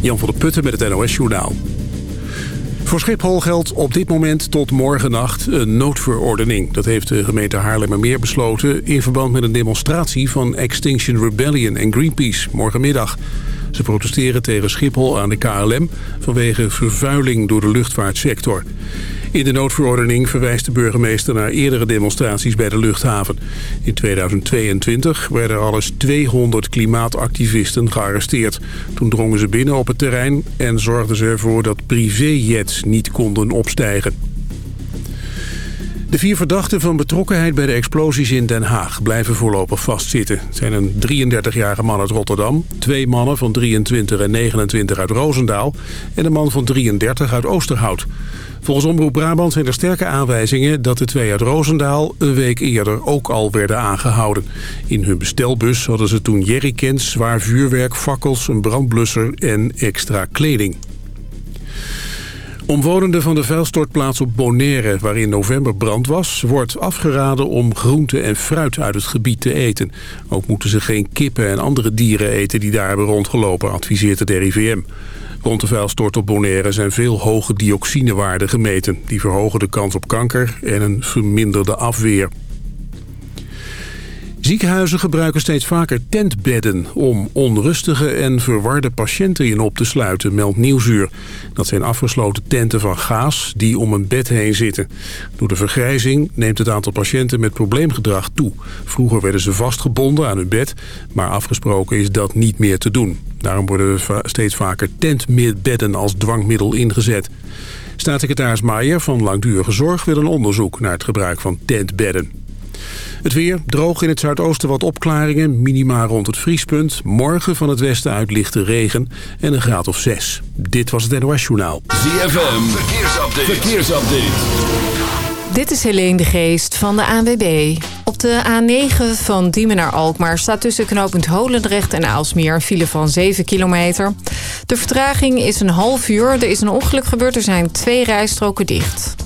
Jan van der Putten met het NOS Journaal. Voor Schiphol geldt op dit moment tot morgennacht een noodverordening. Dat heeft de gemeente Haarlemmermeer besloten... in verband met een demonstratie van Extinction Rebellion en Greenpeace morgenmiddag. Ze protesteren tegen Schiphol aan de KLM vanwege vervuiling door de luchtvaartsector. In de noodverordening verwijst de burgemeester naar eerdere demonstraties bij de luchthaven. In 2022 werden al eens 200 klimaatactivisten gearresteerd. Toen drongen ze binnen op het terrein en zorgden ze ervoor dat privéjets niet konden opstijgen. De vier verdachten van betrokkenheid bij de explosies in Den Haag blijven voorlopig vastzitten. Het zijn een 33-jarige man uit Rotterdam, twee mannen van 23 en 29 uit Roosendaal en een man van 33 uit Oosterhout. Volgens Omroep Brabant zijn er sterke aanwijzingen dat de twee uit Roosendaal een week eerder ook al werden aangehouden. In hun bestelbus hadden ze toen jerrycans, zwaar vuurwerk, fakkels, een brandblusser en extra kleding. Omwonenden van de vuilstortplaats op Bonaire, waar in november brand was... wordt afgeraden om groente en fruit uit het gebied te eten. Ook moeten ze geen kippen en andere dieren eten die daar hebben rondgelopen, adviseert de RIVM. Rond de vuilstort op Bonaire zijn veel hoge dioxinewaarden gemeten. Die verhogen de kans op kanker en een verminderde afweer. Ziekenhuizen gebruiken steeds vaker tentbedden om onrustige en verwarde patiënten in op te sluiten, meldt Nieuwsuur. Dat zijn afgesloten tenten van gaas die om een bed heen zitten. Door de vergrijzing neemt het aantal patiënten met probleemgedrag toe. Vroeger werden ze vastgebonden aan hun bed, maar afgesproken is dat niet meer te doen. Daarom worden steeds vaker tentbedden als dwangmiddel ingezet. Staatssecretaris Maier van Langdurige Zorg wil een onderzoek naar het gebruik van tentbedden. Het weer, droog in het zuidoosten wat opklaringen, minima rond het vriespunt. Morgen van het westen uit lichte regen en een graad of 6. Dit was het NOS Journaal. ZFM, verkeersupdate. verkeersupdate. Dit is Helene de Geest van de ANWB. Op de A9 van Diemen naar Alkmaar staat tussen knooppunt Holendrecht en Aalsmeer een file van 7 kilometer. De vertraging is een half uur. Er is een ongeluk gebeurd. Er zijn twee rijstroken dicht.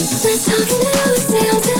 Let's talk in New York, stay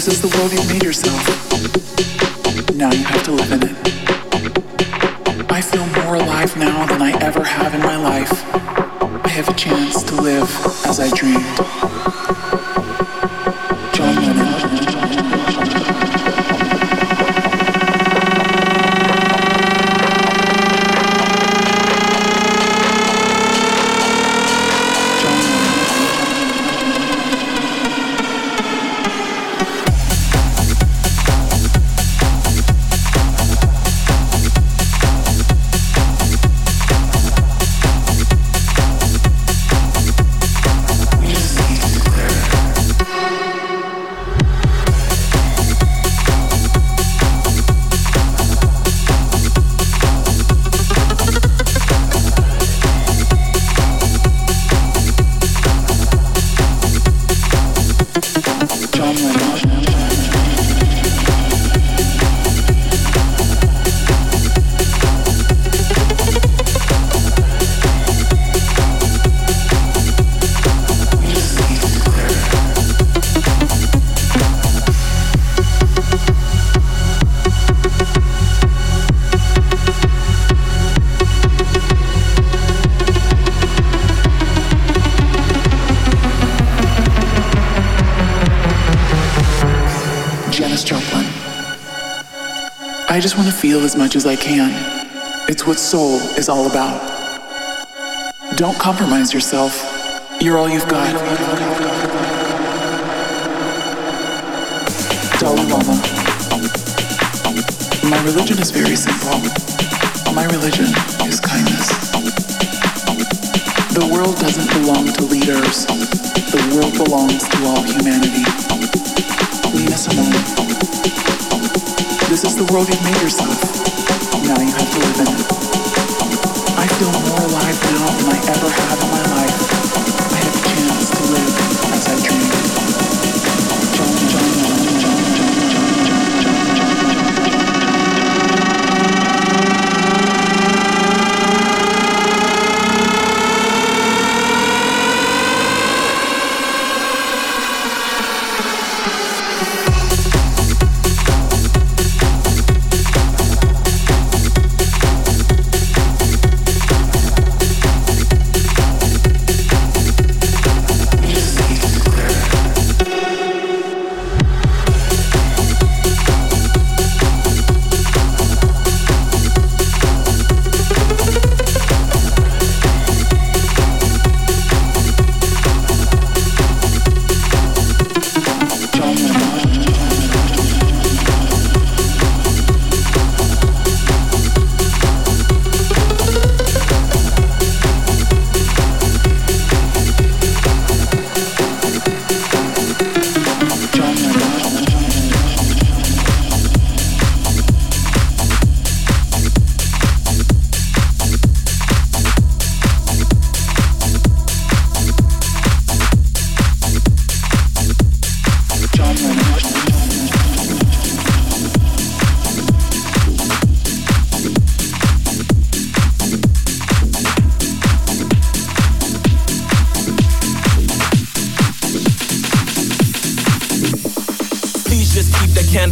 This is the world you've made yourself. Now you have to live in it. I feel more alive now than I ever have in my life. I have a chance to live as I dreamed. As I can. It's what soul is all about. Don't compromise yourself. You're all you've got. Dalai Lama. My religion is very simple. My religion is kindness. The world doesn't belong to leaders. The world belongs to all humanity. Nina Simone. This is the world you've made yourself. I feel more alive now than I ever have in my life. I have a chance to live as I dream. John, John, John, John,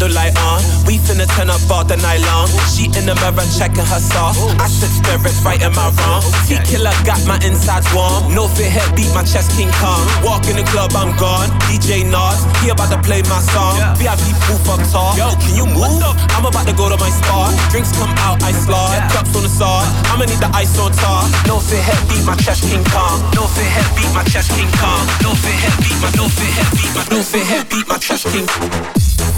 the candlelight on. We finna turn up all the night long. She in the mirror checking her sauce. I said spirits right in my wrong. T killer got my insides warm. No fit head beat my chest King Kong. Walk in the club, I'm gone. DJ Nas, he about to play my song. VIP proof up top. Yo, can you move? I'm about to go to my spot. Drinks come out, I slide. Cups on the side. I'ma need the ice on top. No fit head beat my chest King Kong. No fit head beat my chest King Kong. No fit head beat my no fit head beat my no fit head beat my chest King Kong.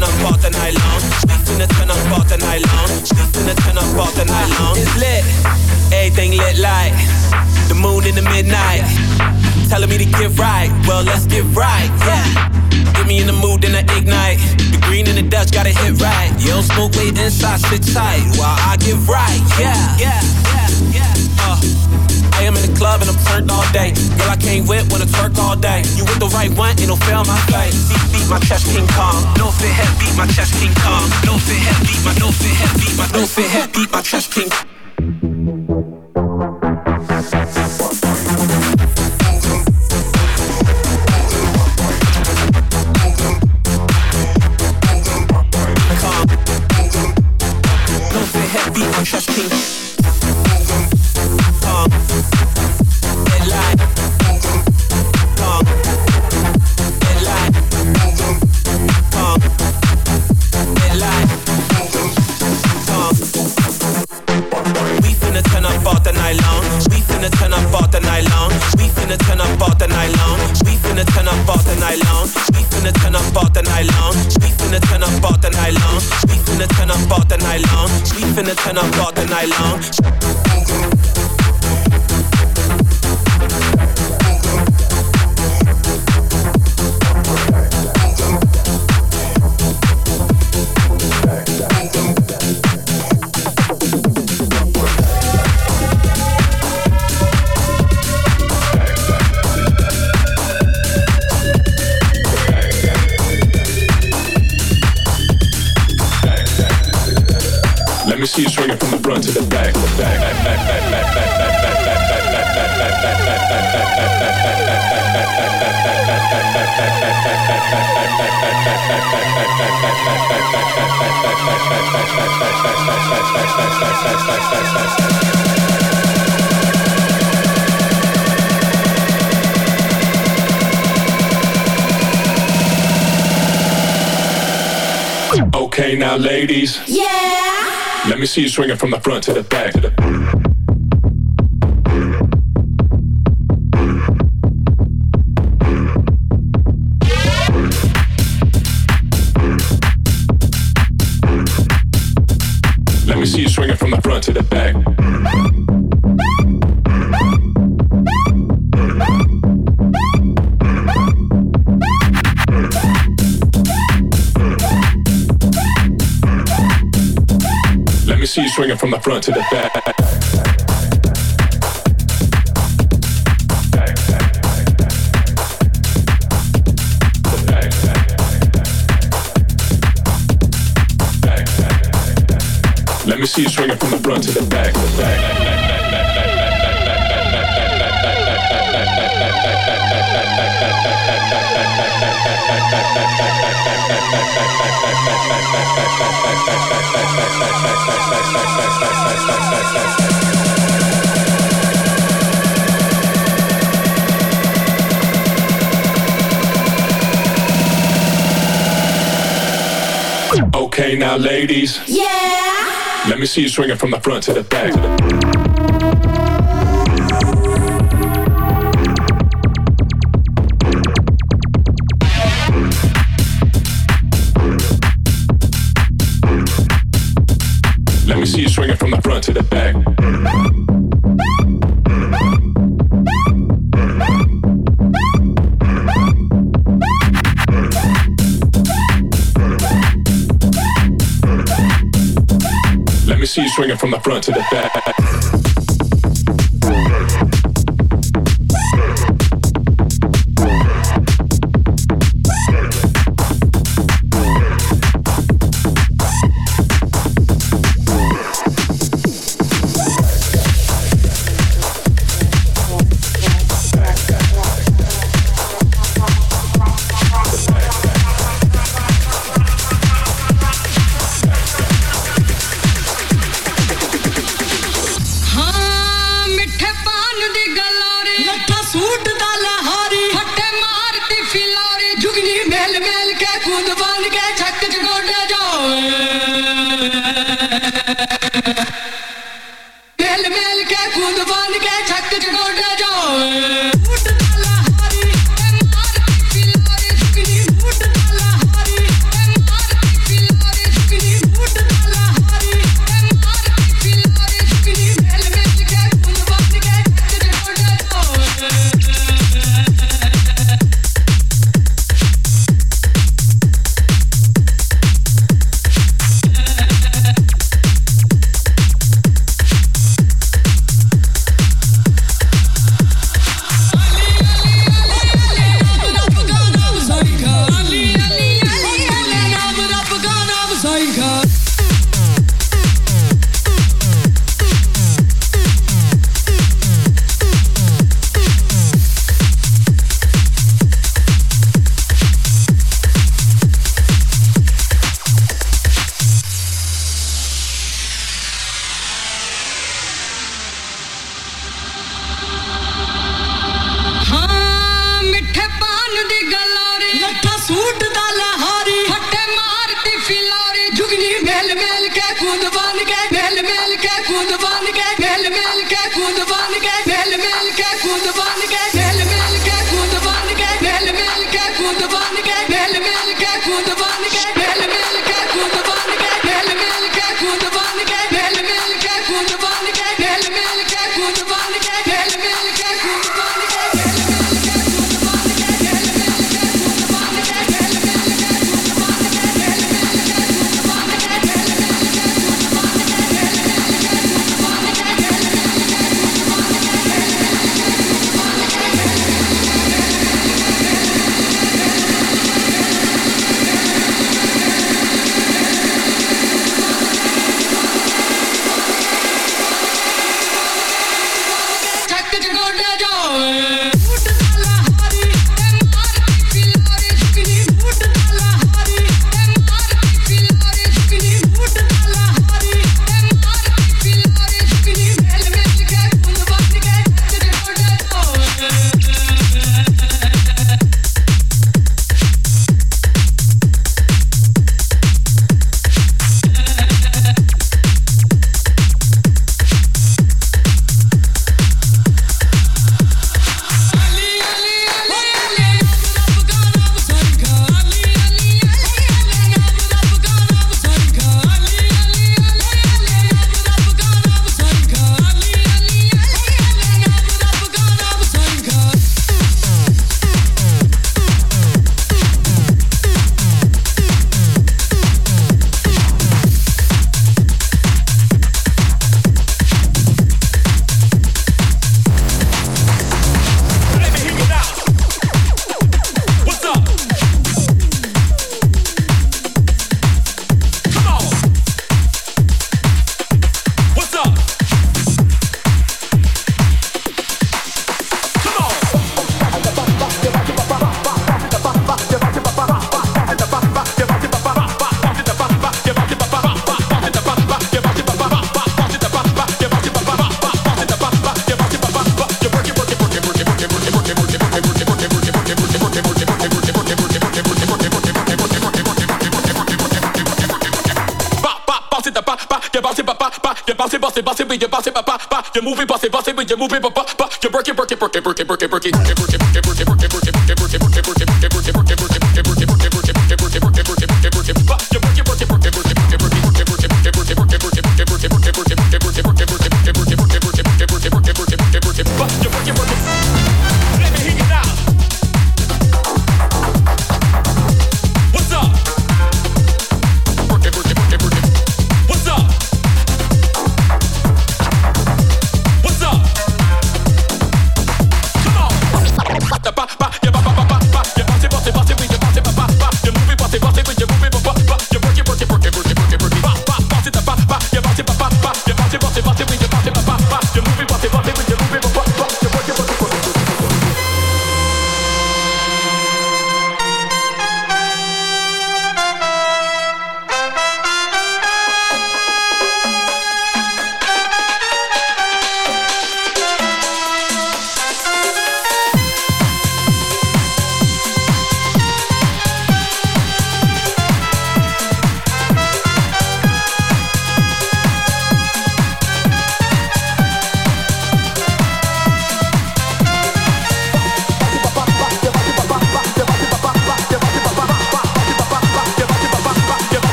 den High Lounge. Schaf in de tennisbal den High Lounge. Schaf in de tennisbal den High Lounge. It's lit, everything lit like the moon in the midnight. Telling me to get right, well let's get right, yeah. Get me in the mood then I ignite. The green and the Dutch gotta hit right. You don't smoke, wait inside, sit tight while I get right, yeah, yeah, yeah, yeah. Uh. Am in the club and I'm turned all day. Girl, I can't whip when I twerk all day. You with the right one, it'll fail my face. Beat, beat my chest, King Kong. No fit head, beat my chest, King Kong. No fit head, beat my, no fit head, beat my, no fit head, beat my chest, King Kong. No fit head, up all the night long. We finna turn up all the night long. We finna turn up all the night long. We finna turn up all the night long. We finna turn up all the night long. Okay, now ladies. Yeah. Let me see you swing it from the front to the back. To the see you swing it from the front to the back. Let me see you swinging from the front to the back. The back. Okay, now ladies. Yeah. Let me see you swing it from the front to the back. To the back. You move it, boss it, boss it, you move it, but but you work it, work it, work it, work it, work it, work it, work it, work it, work it, work it, work it, work it, work it,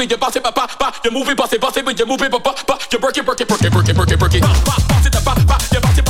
You move it, boss it, boss it, you move it, but but you work it, work it, work it, work it, work it, work it. Boss it, boss it, you boss it, boss it,